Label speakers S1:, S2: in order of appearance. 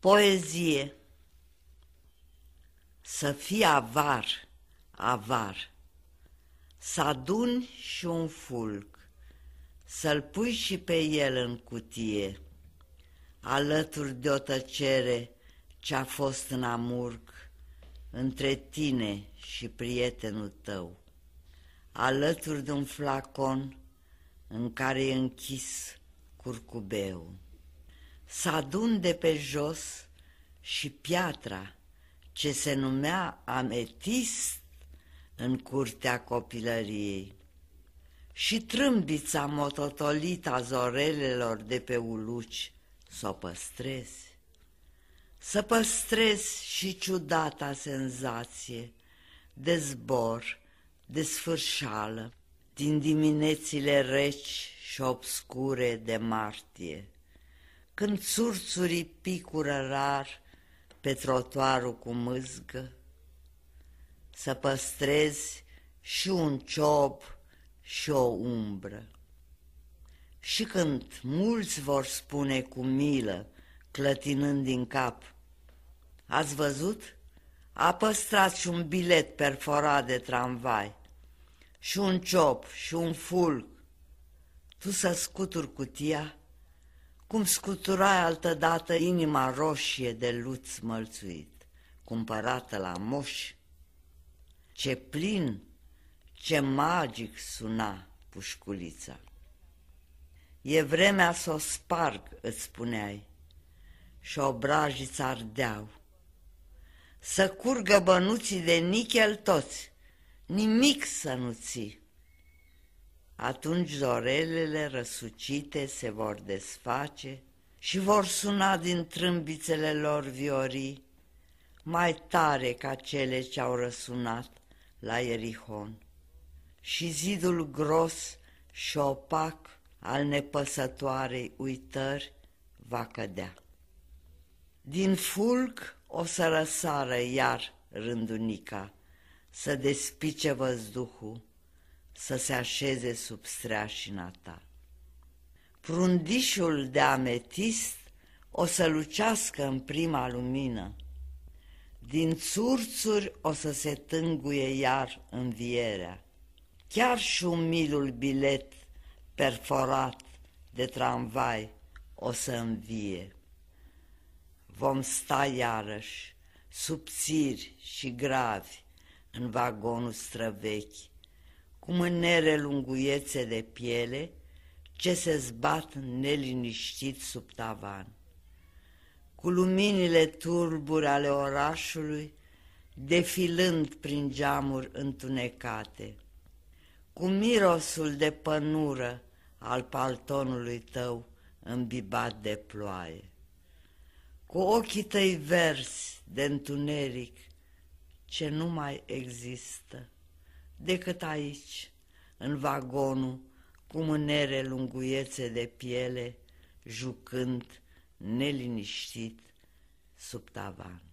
S1: Poezie. Să fii avar, avar, Să aduni și un fulg, Să-l pui și pe el în cutie, Alături de o tăcere ce-a fost în amurg Între tine și prietenul tău, Alături de un flacon în care e închis curcubeu să adun de pe jos și piatra ce se numea ametist în curtea copilăriei și trâmbița mototolită a zorelelor de pe uluci să o păstrez. Să păstrez și ciudata senzație de zbor, de sfârșală, din diminețile reci și obscure de martie când surțurii picură rar pe trotuarul cu mâzgă, să păstrezi și un ciob și o umbră. Și când mulți vor spune cu milă, clătinând din cap, Ați văzut? A păstrat și un bilet perforat de tramvai, și un ciop și un fulg. Tu să scuturi cutia cum scuturai altădată inima roșie de luț mălțuit, cumpărată la moș. Ce plin, ce magic suna pușculița. E vremea să o sparg, îți spuneai, și obrajiți ardeau. Să curgă bănuții de nichel toți, nimic să nu ții. Atunci zorelele răsucite se vor desface și vor suna din trâmbițele lor viorii, mai tare ca cele ce au răsunat la Erihon. Și zidul gros și opac al nepăsătoarei uitări va cădea. Din fulg o să răsară iar rândunica, să despice văzduhul, să se așeze sub streașina ta. Prundișul de ametist o să lucească în prima lumină, din țurțuri o să se tânguie iar învierea, chiar și un milul bilet perforat de tramvai o să învie. Vom sta iarăși, subțiri și gravi, în vagonul străvechi, cu mânere lunguiețe de piele, ce se zbat neliniștit sub tavan. Cu luminile turburi ale orașului, defilând prin geamuri întunecate, cu mirosul de pănură al paltonului tău îmbibat de ploaie, cu ochii tăi verzi de întuneric ce nu mai există decât aici, în vagonul, cu mânere lunguiețe de piele, jucând neliniștit sub tavan.